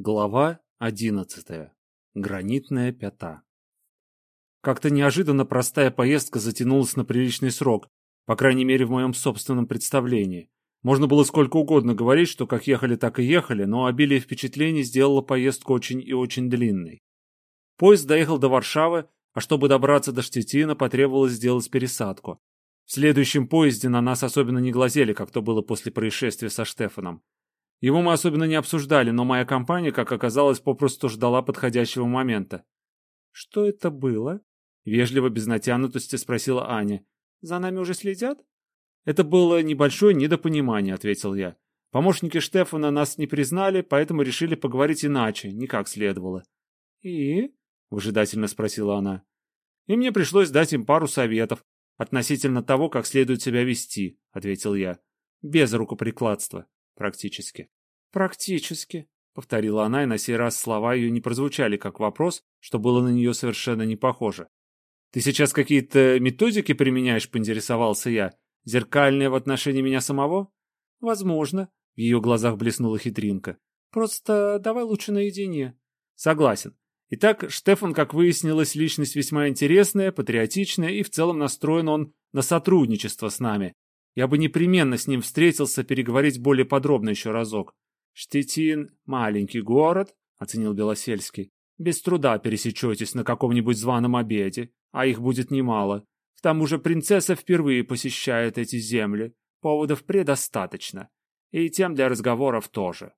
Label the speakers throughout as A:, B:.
A: Глава одиннадцатая. Гранитная пята. Как-то неожиданно простая поездка затянулась на приличный срок, по крайней мере в моем собственном представлении. Можно было сколько угодно говорить, что как ехали, так и ехали, но обилие впечатлений сделало поездку очень и очень длинной. Поезд доехал до Варшавы, а чтобы добраться до Штетина, потребовалось сделать пересадку. В следующем поезде на нас особенно не глазели, как то было после происшествия со Штефаном. Его мы особенно не обсуждали, но моя компания, как оказалось, попросту ждала подходящего момента. «Что это было?» — вежливо, без натянутости спросила Аня. «За нами уже следят?» «Это было небольшое недопонимание», — ответил я. «Помощники Штефана нас не признали, поэтому решили поговорить иначе, не как следовало». «И?» — выжидательно спросила она. «И мне пришлось дать им пару советов относительно того, как следует себя вести», — ответил я. «Без рукоприкладства». Практически. Практически, повторила она, и на сей раз слова ее не прозвучали как вопрос, что было на нее совершенно не похоже. Ты сейчас какие-то методики применяешь, поинтересовался я. Зеркальные в отношении меня самого? Возможно. В ее глазах блеснула хитринка. Просто давай лучше наедине. Согласен. Итак, Штефан, как выяснилось, личность весьма интересная, патриотичная и в целом настроен он на сотрудничество с нами, я бы непременно с ним встретился, переговорить более подробно еще разок. Штетин — маленький город, — оценил Белосельский. Без труда пересечетесь на каком-нибудь званом обеде, а их будет немало. К тому же принцесса впервые посещает эти земли. Поводов предостаточно. И тем для разговоров тоже.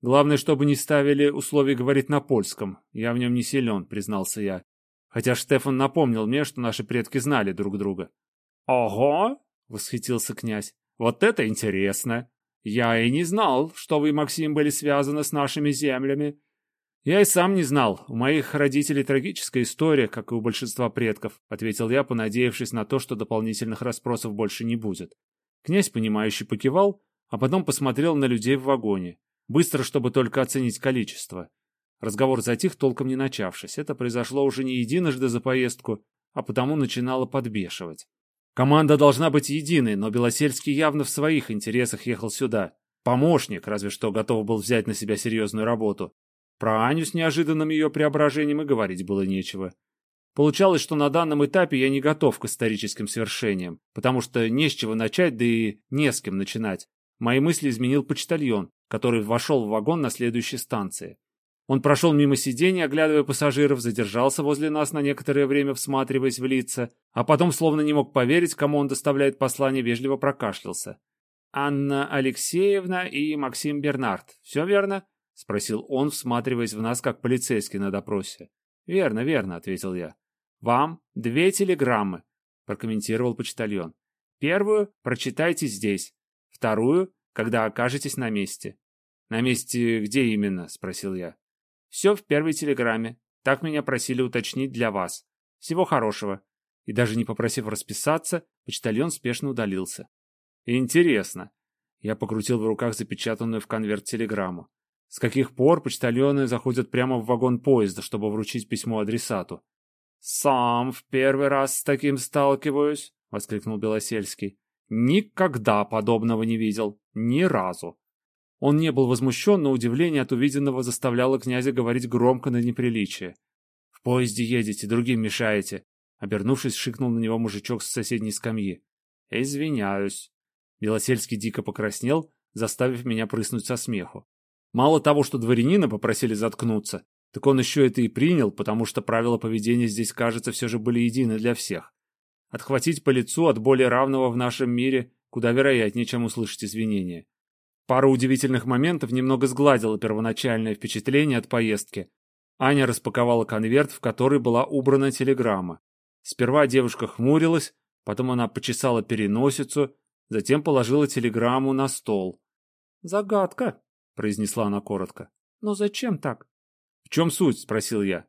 A: Главное, чтобы не ставили условий говорить на польском. Я в нем не силен, признался я. Хотя Штефан напомнил мне, что наши предки знали друг друга. «Ого!» Восхитился князь. «Вот это интересно! Я и не знал, что вы, Максим, были связаны с нашими землями. Я и сам не знал. У моих родителей трагическая история, как и у большинства предков», — ответил я, понадеявшись на то, что дополнительных расспросов больше не будет. Князь, понимающий, покивал, а потом посмотрел на людей в вагоне. Быстро, чтобы только оценить количество. Разговор затих, толком не начавшись. Это произошло уже не единожды за поездку, а потому начинало подбешивать. Команда должна быть единой, но Белосельский явно в своих интересах ехал сюда. Помощник, разве что готов был взять на себя серьезную работу. Про Аню с неожиданным ее преображением и говорить было нечего. Получалось, что на данном этапе я не готов к историческим свершениям, потому что не с чего начать, да и не с кем начинать. Мои мысли изменил почтальон, который вошел в вагон на следующей станции. Он прошел мимо сидений, оглядывая пассажиров, задержался возле нас на некоторое время, всматриваясь в лица, а потом, словно не мог поверить, кому он доставляет послание, вежливо прокашлялся. «Анна Алексеевна и Максим Бернард. Все верно?» — спросил он, всматриваясь в нас, как полицейский на допросе. «Верно, верно», — ответил я. «Вам две телеграммы», — прокомментировал почтальон. «Первую прочитайте здесь, вторую, когда окажетесь на месте». «На месте где именно?» — спросил я. Все в первой телеграмме. Так меня просили уточнить для вас. Всего хорошего. И даже не попросив расписаться, почтальон спешно удалился. Интересно. Я покрутил в руках запечатанную в конверт телеграмму. С каких пор почтальоны заходят прямо в вагон поезда, чтобы вручить письмо адресату? «Сам в первый раз с таким сталкиваюсь», — воскликнул Белосельский. «Никогда подобного не видел. Ни разу. Он не был возмущен, но удивление от увиденного заставляло князя говорить громко на неприличие. «В поезде едете, другим мешаете!» Обернувшись, шикнул на него мужичок с соседней скамьи. «Извиняюсь». Белосельский дико покраснел, заставив меня прыснуть со смеху. Мало того, что дворянина попросили заткнуться, так он еще это и принял, потому что правила поведения здесь, кажется, все же были едины для всех. Отхватить по лицу от более равного в нашем мире куда вероятнее, чем услышать извинения. Пара удивительных моментов немного сгладила первоначальное впечатление от поездки. Аня распаковала конверт, в который была убрана телеграмма. Сперва девушка хмурилась, потом она почесала переносицу, затем положила телеграмму на стол. «Загадка», — произнесла она коротко. «Но зачем так?» «В чем суть?» — спросил я.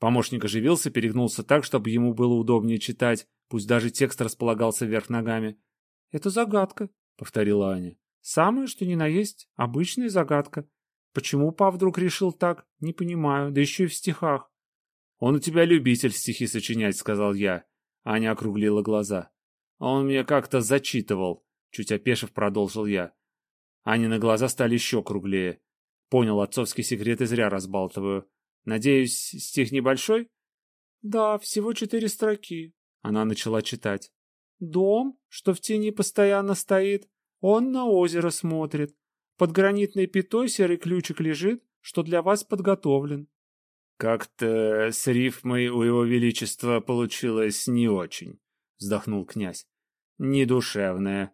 A: Помощник оживился, перегнулся так, чтобы ему было удобнее читать, пусть даже текст располагался вверх ногами. «Это загадка», — повторила Аня. Самое, что ни на есть, обычная загадка. Почему пап вдруг решил так, не понимаю, да еще и в стихах. «Он у тебя любитель стихи сочинять», — сказал я. Аня округлила глаза. «Он мне как-то зачитывал», — чуть опешив продолжил я. Аня на глаза стали еще круглее. Понял, отцовский секрет и зря разбалтываю. Надеюсь, стих небольшой? Да, всего четыре строки. Она начала читать. Дом, что в тени постоянно стоит, он на озеро смотрит. Под гранитной пятой серый ключик лежит, что для вас подготовлен.
B: Как-то с рифмой у его величества получилось не очень, вздохнул князь. Недушевная.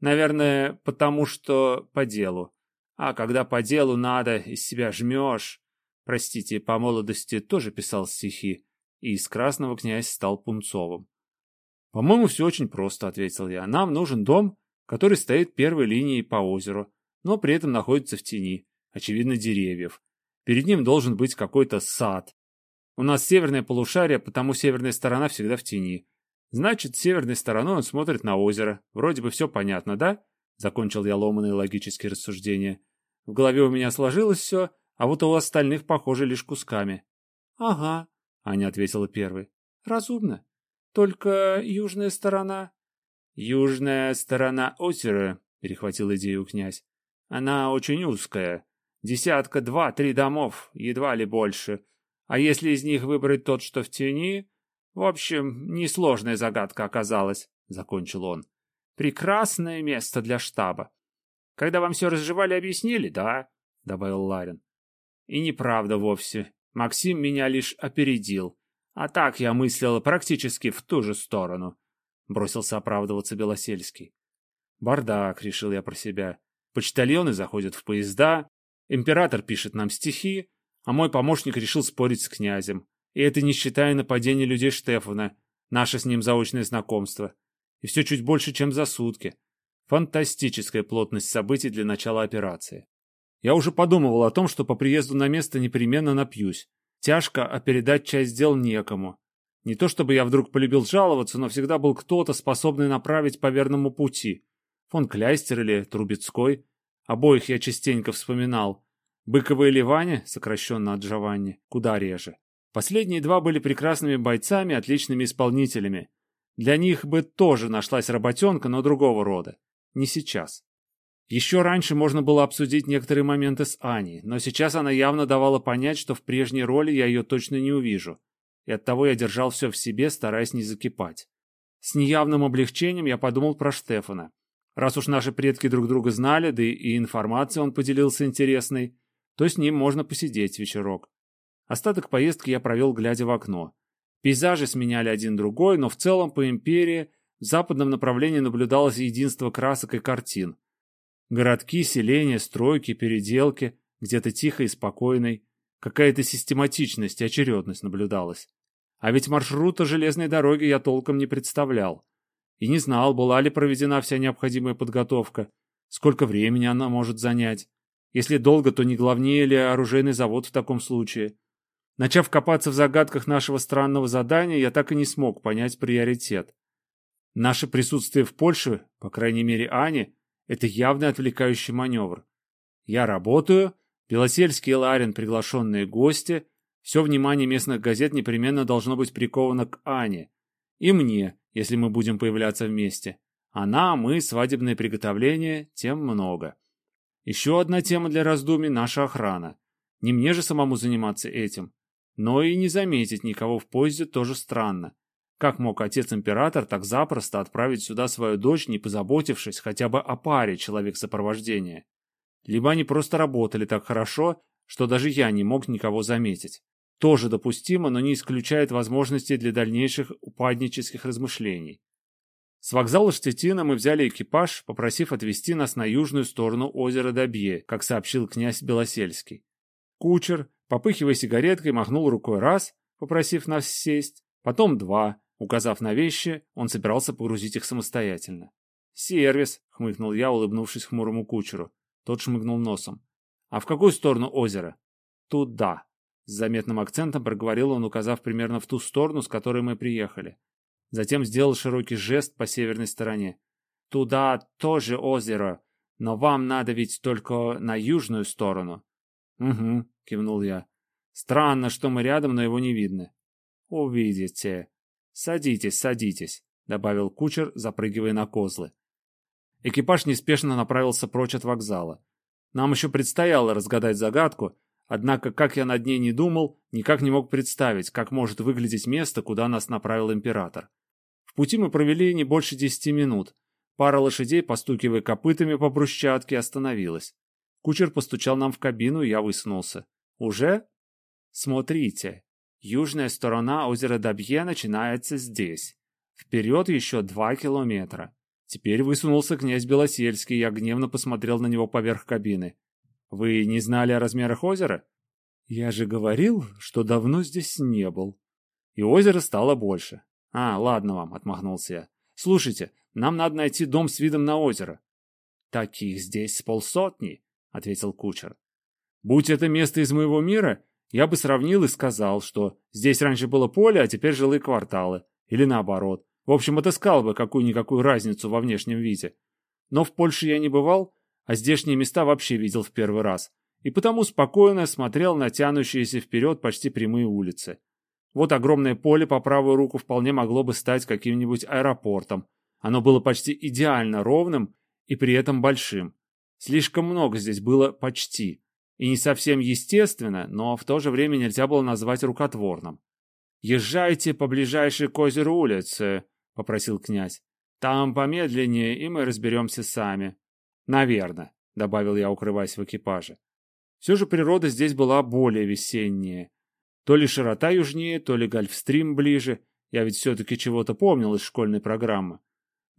B: Наверное, потому что по делу. А когда по делу надо, из себя жмешь. Простите, по молодости тоже писал стихи, и из красного князь стал пунцовым. «По-моему, все очень просто», — ответил я. «Нам нужен дом, который стоит первой линией по озеру, но при этом находится в тени, очевидно, деревьев. Перед ним должен быть какой-то сад. У нас северное полушарие, потому северная сторона всегда в тени. Значит, северной стороной он смотрит на озеро. Вроде бы все понятно, да?» Закончил я ломаные логические рассуждения. В голове у меня сложилось все, а вот у остальных, похоже, лишь кусками.
A: — Ага, — Аня ответила первой. — Разумно. Только южная сторона...
B: — Южная сторона озера, — перехватил идею князь. — Она очень узкая. Десятка, два-три домов, едва ли больше. А если из них выбрать тот, что в тени... В общем, несложная загадка оказалась, — закончил он. Прекрасное место для штаба. Когда вам все разжевали, объяснили, да? — добавил Ларин. И неправда вовсе. Максим меня лишь опередил. А так я мыслил практически в ту же сторону. Бросился оправдываться Белосельский. Бардак, решил я про себя. Почтальоны заходят в поезда, император пишет нам стихи, а мой помощник решил спорить с князем. И это не считая нападения людей Штефана, наше с ним заочное знакомство. И все чуть больше, чем за сутки. Фантастическая плотность событий для начала операции. Я уже подумывал о том, что по приезду на место непременно напьюсь. Тяжко, а передать часть дел некому. Не то чтобы я вдруг полюбил жаловаться, но всегда был кто-то, способный направить по верному пути. Фон Кляйстер или Трубецкой. Обоих я частенько вспоминал. Быкова или Ваня, сокращенно от Джованни, куда реже. Последние два были прекрасными бойцами, отличными исполнителями. Для них бы тоже нашлась работенка, но другого рода. Не сейчас. Еще раньше можно было обсудить некоторые моменты с Аней, но сейчас она явно давала понять, что в прежней роли я ее точно не увижу, и оттого я держал все в себе, стараясь не закипать. С неявным облегчением я подумал про Штефана. Раз уж наши предки друг друга знали, да и информацией он поделился интересной, то с ним можно посидеть вечерок. Остаток поездки я провел, глядя в окно. Пейзажи сменяли один другой, но в целом по империи в западном направлении наблюдалось единство красок и картин. Городки, селения, стройки, переделки, где-то тихо и спокойной. Какая-то систематичность и очередность наблюдалась. А ведь маршрута железной дороги я толком не представлял. И не знал, была ли проведена вся необходимая подготовка, сколько времени она может занять. Если долго, то не главнее ли оружейный завод в таком случае. Начав копаться в загадках нашего странного задания, я так и не смог понять приоритет. Наше присутствие в Польше, по крайней мере Ане, это явный отвлекающий маневр. Я работаю, Белосельский и Ларин приглашенные гости, все внимание местных газет непременно должно быть приковано к Ане. И мне, если мы будем появляться вместе. Она, мы, свадебные приготовления, тем много. Еще одна тема для раздумий – наша охрана. Не мне же самому заниматься этим. Но и не заметить никого в поезде тоже странно. Как мог отец-император так запросто отправить сюда свою дочь, не позаботившись хотя бы о паре человек сопровождения? Либо они просто работали так хорошо, что даже я не мог никого заметить. Тоже допустимо, но не исключает возможности для дальнейших упаднических размышлений. С вокзала Штетина мы взяли экипаж, попросив отвезти нас на южную сторону озера Добье, как сообщил князь Белосельский. Кучер, попыхивая сигареткой, махнул рукой раз, попросив нас сесть, потом два, Указав на вещи, он собирался погрузить их самостоятельно. «Сервис», — хмыкнул я, улыбнувшись хмурому кучеру. Тот шмыгнул носом. «А в какую сторону озера?» «Туда», — с заметным акцентом проговорил он, указав примерно в ту сторону, с которой мы приехали. Затем сделал широкий жест по северной стороне. «Туда тоже озеро, но вам надо ведь только на южную сторону». «Угу», — кивнул я. «Странно, что мы рядом, но его не видно». «Увидите», «Садитесь, садитесь», — добавил кучер, запрыгивая на козлы. Экипаж неспешно направился прочь от вокзала.
A: Нам еще предстояло разгадать загадку, однако, как я над ней не думал, никак не мог представить, как может выглядеть место, куда нас направил император. В пути мы провели не больше десяти минут. Пара лошадей, постукивая копытами по брусчатке, остановилась. Кучер постучал нам в кабину, и я высунулся. «Уже?» «Смотрите, южная сторона озера Добье начинается здесь. Вперед еще два километра. Теперь высунулся князь Белосельский, я гневно посмотрел на него поверх кабины. «Вы не знали о размерах озера?» «Я же говорил, что давно здесь не был». И озеро стало больше. «А, ладно вам», — отмахнулся я. «Слушайте, нам надо найти дом с видом на озеро». «Таких здесь с полсотни», — ответил кучер. «Будь это место из моего мира, я бы сравнил и сказал, что здесь раньше было поле, а теперь жилые кварталы. Или наоборот. В общем, отыскал бы какую-никакую разницу во внешнем виде. Но в Польше я не бывал, а здешние места вообще видел в первый раз. И потому спокойно смотрел на тянущиеся вперед почти прямые улицы. Вот огромное поле по правую руку вполне могло бы стать каким-нибудь аэропортом. Оно было почти идеально ровным и при этом большим. Слишком много здесь было почти. И не совсем естественно, но в то же время нельзя было назвать рукотворным. «Езжайте по ближайшей к озеру улице», — попросил князь. «Там помедленнее, и мы разберемся сами». «Наверно», — добавил я, укрываясь в экипаже. Все же природа здесь была более весенняя. То ли широта южнее, то ли гольфстрим ближе. Я ведь все-таки чего-то помнил из школьной программы.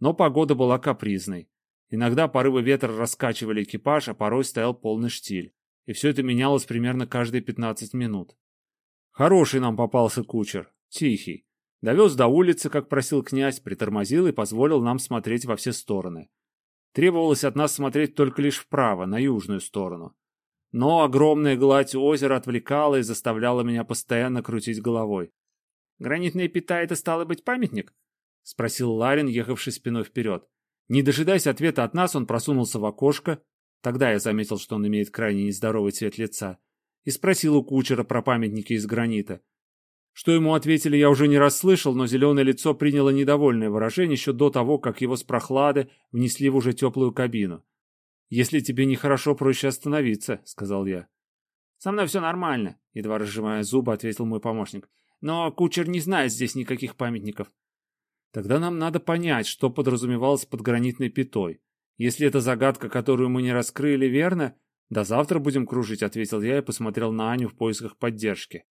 A: Но погода была капризной. Иногда порывы ветра раскачивали экипаж, а порой стоял полный штиль. И все это менялось примерно каждые 15 минут. Хороший нам попался кучер, тихий. Довез до улицы, как просил князь, притормозил и позволил нам смотреть во все стороны. Требовалось от нас смотреть только лишь вправо, на южную сторону. Но огромная гладь озера отвлекала и заставляла меня постоянно крутить головой. «Гранитная пята — это стало быть памятник?» — спросил Ларин, ехавший спиной вперед. Не дожидаясь ответа от нас, он просунулся в окошко. Тогда я заметил, что он имеет крайне нездоровый цвет лица. И спросил у кучера про памятники из гранита. Что ему ответили, я уже не раз слышал, но зеленое лицо приняло недовольное выражение еще до того, как его с прохлады внесли в уже теплую кабину. «Если тебе нехорошо, проще остановиться», — сказал я. «Со мной все нормально», — едва разжимая зубы, ответил мой помощник. «Но кучер не знает здесь никаких памятников». «Тогда нам надо понять, что подразумевалось под гранитной пятой. Если это загадка, которую мы не раскрыли, верно? До завтра будем кружить», — ответил я и посмотрел на Аню в поисках поддержки.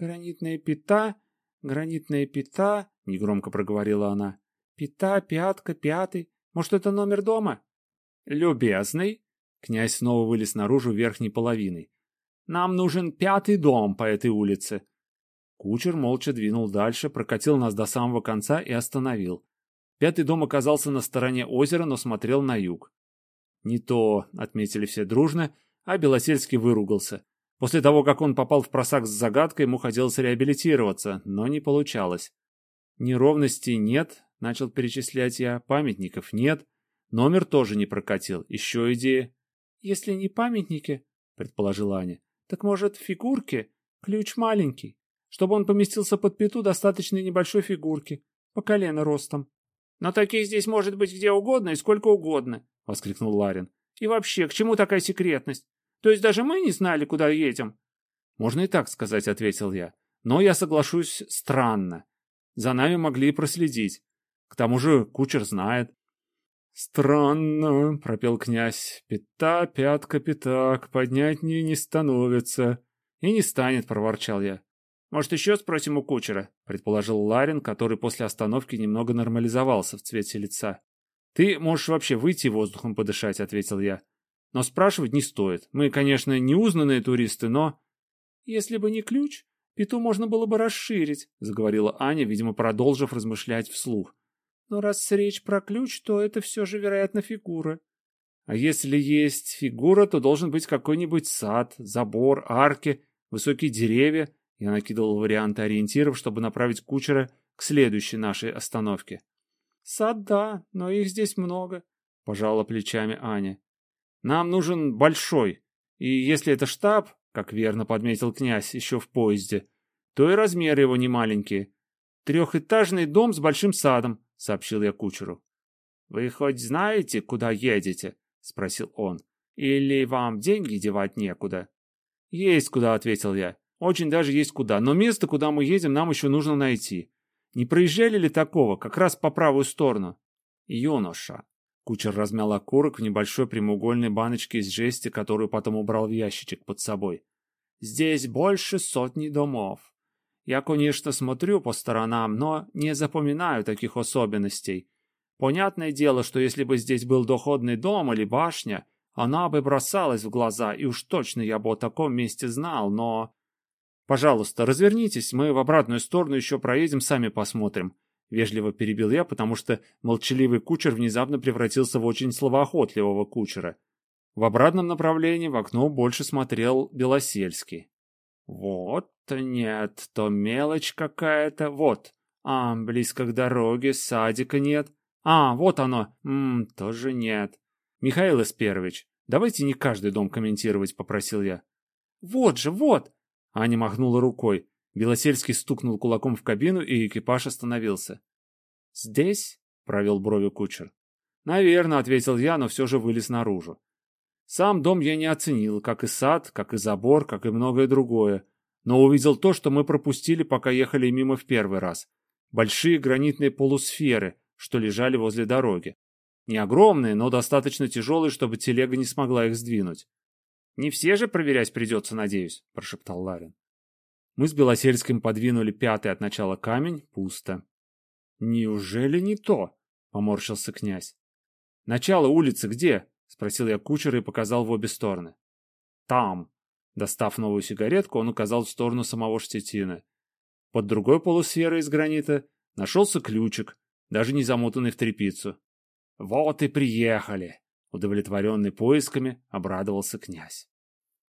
A: «Гранитная пята, гранитная пята», — негромко проговорила она. «Пята, пятка, пятый. Может, это номер дома?» «Любезный», — князь снова вылез наружу верхней половиной. «Нам нужен пятый дом по этой улице». Кучер молча двинул дальше, прокатил нас до самого конца и остановил. Пятый дом оказался на стороне озера, но смотрел на юг. «Не то», — отметили все дружно, а Белосельский выругался. После того, как он попал в просак с загадкой, ему хотелось реабилитироваться, но не получалось. Неровностей нет, начал перечислять я, памятников нет, номер тоже не прокатил, еще идея. Если не памятники, предположила Аня, так может фигурки? Ключ маленький. Чтобы он поместился под пету, достаточно небольшой фигурки, по колено ростом. Но таких здесь может быть где угодно и сколько угодно, воскликнул Ларин. И вообще, к чему такая секретность? То есть даже мы не знали, куда едем?» «Можно и так сказать», — ответил я. «Но я соглашусь, странно. За нами могли проследить. К тому же кучер знает». «Странно», — пропел князь. «Пята, пятка, пятак, поднять не, не становится». «И не станет», — проворчал я. «Может, еще спросим у кучера?» — предположил Ларин, который после остановки немного нормализовался в цвете лица. «Ты можешь вообще выйти воздухом подышать», — ответил я. Но спрашивать не стоит. Мы, конечно, не узнанные туристы, но... Если бы не ключ, пету можно было бы расширить, заговорила Аня, видимо, продолжив размышлять вслух. Но раз речь про ключ, то это все же, вероятно, фигура. А если есть фигура, то должен быть какой-нибудь сад, забор, арки, высокие деревья. Я накидывал варианты ориентиров, чтобы направить кучера к следующей нашей остановке. Сад, да, но их здесь много, пожала плечами Аня. Нам нужен большой. И если это штаб, как верно подметил князь еще в поезде, то и размеры его не маленькие. Трехэтажный дом с большим садом, сообщил я кучеру. Вы хоть знаете, куда едете? спросил он.
B: Или вам деньги девать некуда?»
A: «Есть куда», — ответил я. «Очень даже есть куда. Но место, куда мы едем, нам еще нужно найти. Не проезжали ли такого, как раз по правую сторону?»
B: «Юноша».
A: Кучер размял окурок в небольшой прямоугольной баночке из жести, которую потом убрал в ящичек под собой.
B: «Здесь больше сотни домов. Я, конечно, смотрю по сторонам, но не запоминаю таких особенностей. Понятное дело, что если бы здесь был доходный дом или башня, она бы бросалась в глаза, и уж точно я бы о таком месте знал, но...
A: Пожалуйста, развернитесь, мы в обратную сторону еще проедем, сами посмотрим. Вежливо перебил я, потому что молчаливый кучер внезапно превратился в очень словоохотливого кучера. В обратном направлении в окно больше смотрел Белосельский.
B: Вот нет, то мелочь какая-то, вот. А, близко к дороге, садика нет. А, вот оно, ммм, тоже нет.
A: Михаил Эсперович, давайте не каждый дом комментировать, попросил я.
B: Вот же, вот!
A: Аня махнула рукой. Белосельский стукнул кулаком в кабину, и экипаж остановился.
B: «Здесь?» — провел брови кучер.
A: «Наверно», — ответил я, но все же вылез наружу. Сам дом я не оценил, как и сад, как и забор, как и многое другое, но увидел то, что мы пропустили, пока ехали мимо в первый раз. Большие гранитные полусферы, что лежали возле дороги. Не огромные, но достаточно тяжелые, чтобы телега не смогла их сдвинуть.
B: «Не все же проверять придется, надеюсь», — прошептал Ларин.
A: Мы с Белосельским подвинули пятый от начала камень, пусто.
B: «Неужели не то?» — поморщился князь.
A: «Начало улицы где?» — спросил я кучера и показал в обе стороны.
B: «Там!»
A: Достав новую сигаретку, он указал в сторону самого Штетина. Под другой полусферой из гранита нашелся ключик, даже не замотанный в тряпицу.
B: «Вот и приехали!» — удовлетворенный поисками, обрадовался князь.